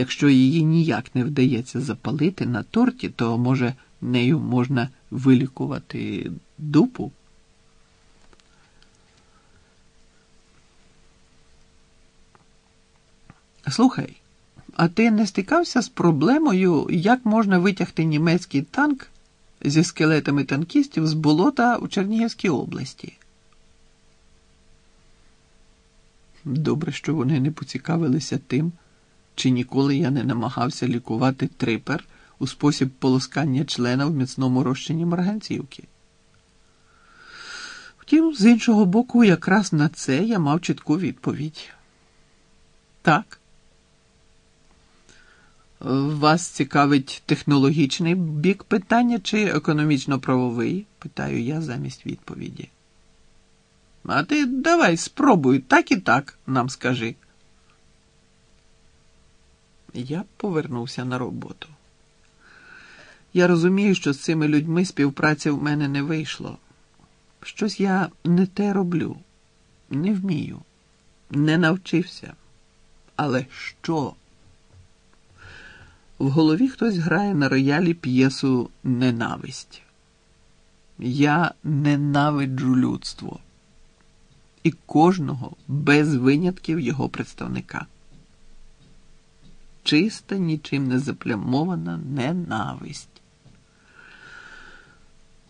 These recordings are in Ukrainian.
Якщо її ніяк не вдається запалити на торті, то, може, нею можна вилікувати дупу? Слухай, а ти не стикався з проблемою, як можна витягти німецький танк зі скелетами танкістів з болота у Чернігівській області? Добре, що вони не поцікавилися тим, чи ніколи я не намагався лікувати трипер у спосіб полоскання члена в міцному розчині марганцівки. Втім, з іншого боку, якраз на це я мав чітку відповідь. Так. Вас цікавить технологічний бік питання чи економічно-правовий? питаю я замість відповіді. А ти давай спробуй так і так нам скажи. Я повернувся на роботу. Я розумію, що з цими людьми співпраця в мене не вийшло. Щось я не те роблю, не вмію, не навчився. Але що? В голові хтось грає на роялі п'єсу Ненависть. Я ненавиджу людство і кожного без винятків його представника. Чиста, нічим не заплямована ненависть.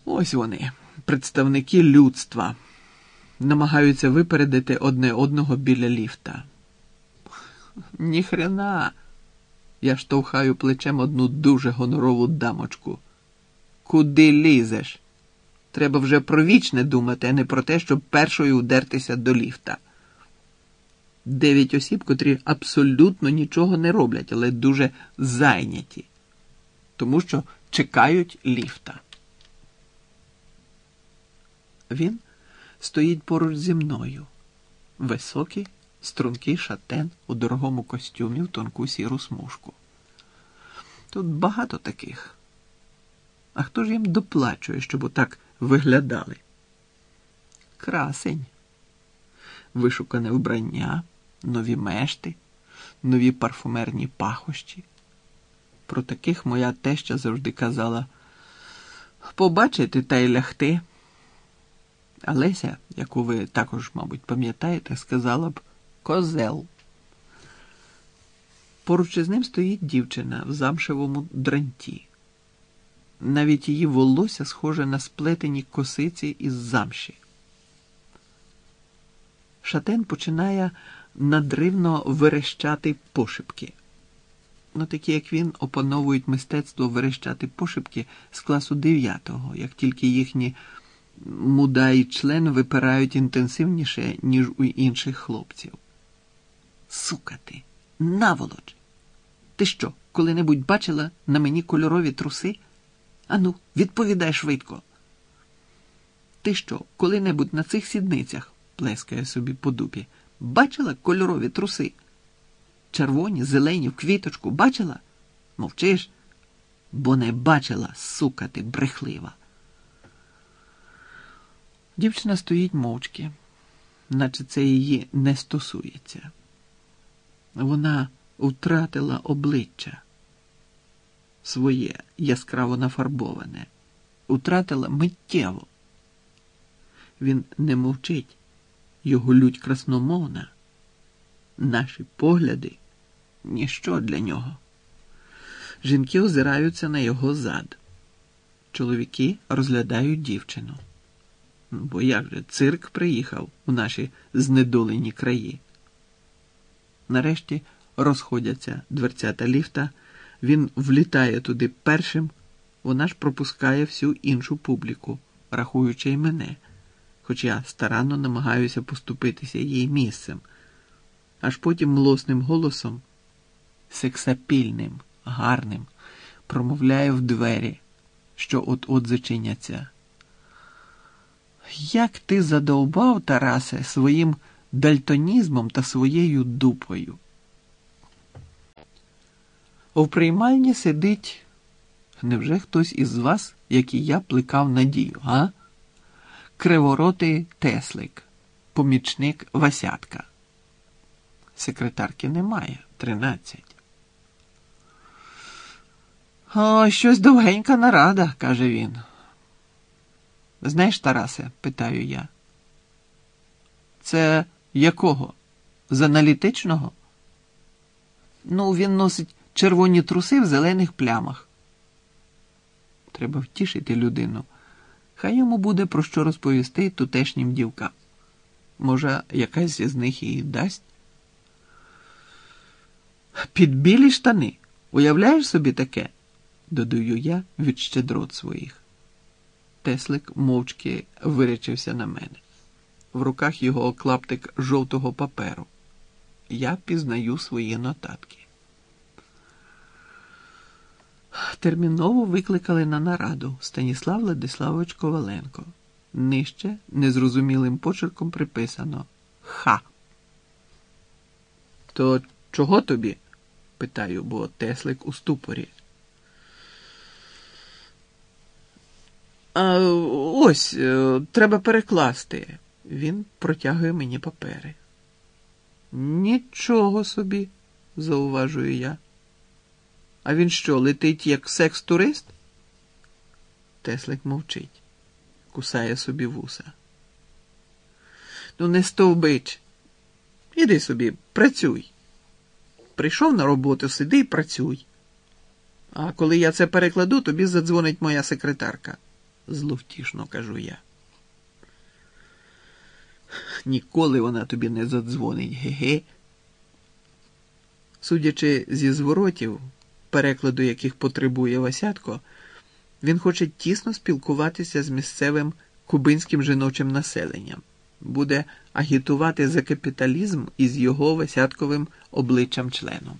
Ось вони, представники людства, намагаються випередити одне одного біля ліфта. Ніхрена. Я штовхаю плечем одну дуже гонорову дамочку. Куди лізеш? Треба вже про вічне думати, а не про те, щоб першою удертися до ліфта. Дев'ять осіб, котрі абсолютно нічого не роблять, але дуже зайняті, тому що чекають ліфта. Він стоїть поруч зі мною, високий, стрункий шатен у дорогому костюмі в тонку сіру смужку. Тут багато таких. А хто ж їм доплачує, щоб отак виглядали? Красень, вишукане вбрання, нові мешти, нові парфумерні пахощі. Про таких моя теща завжди казала побачити та й лягти. А Леся, яку ви також, мабуть, пам'ятаєте, сказала б козел. Поруч із ним стоїть дівчина в замшевому дранті. Навіть її волосся схоже на сплетені косиці із замші. Шатен починає надривно верещати пошепки. Ну, такі, як він, опановують мистецтво верещати пошепки з класу 9-го, як тільки їхні муда і член випирають інтенсивніше, ніж у інших хлопців. Сука ти, наволоч! Ти що, коли-небудь бачила на мені кольорові труси? Ану, відповідай швидко. Ти що, коли-небудь на цих сідницях, плескає собі по дупі, бачила кольорові труси? Червоні, зелені, в квіточку бачила? Мовчиш? Бо не бачила, сука ти брехлива. Дівчина стоїть мовчки, наче це її не стосується. Вона втратила обличчя своє яскраво нафарбоване, втратила миттєво. Він не мовчить, його лють красномовна. Наші погляди ніщо для нього. Жінки озираються на його зад. Чоловіки розглядають дівчину. Бо як же цирк приїхав у наші знедолені краї. Нарешті розходяться дверцята ліфта, він влітає туди першим, вона ж пропускає всю іншу публіку, рахуючи й мене, хоч я старанно намагаюся поступитися їй місцем, аж потім млосним голосом, сексапільним, гарним, промовляє в двері, що от-от зачиняться. Як ти задовбав, Тарасе, своїм дальтонізмом та своєю дупою? У приймальні сидить. Невже хтось із вас, як і я, плекав надію, а? Криворотий Теслик, помічник Васятка. Секретарки немає, тринадцять. О, щось довгенька нарада, каже він. Знаєш, Тарасе, питаю я. Це якого? З аналітичного? Ну, він носить червоні труси в зелених плямах. Треба втішити людину. Хай йому буде про що розповісти тутешнім дівкам. Може, якась із них і дасть? Під білі штани. Уявляєш собі таке? додаю я від щедрот своїх. Теслик мовчки вирячився на мене. В руках його клаптик жовтого паперу. Я пізнаю свої нотатки. Терміново викликали на нараду Станіслав Владиславович Коваленко. Нижче незрозумілим почерком приписано Ха. То чого тобі? питаю, бо Теслик у ступорі. А, Ось, е, треба перекласти. Він протягує мені папери. Нічого собі, зауважую я. А він що, летить як секс-турист? Теслик мовчить, кусає собі вуса. Ну, не стовбич. Іди собі, працюй. Прийшов на роботу, сиди і працюй. А коли я це перекладу, тобі задзвонить моя секретарка, зловтішно кажу я. Ніколи вона тобі не задзвонить, ге-ге. Судячи зі зворотів, перекладу яких потребує Васятко, він хоче тісно спілкуватися з місцевим кубинським жіночим населенням, буде агітувати за капіталізм із його Васятковим обличчям членом.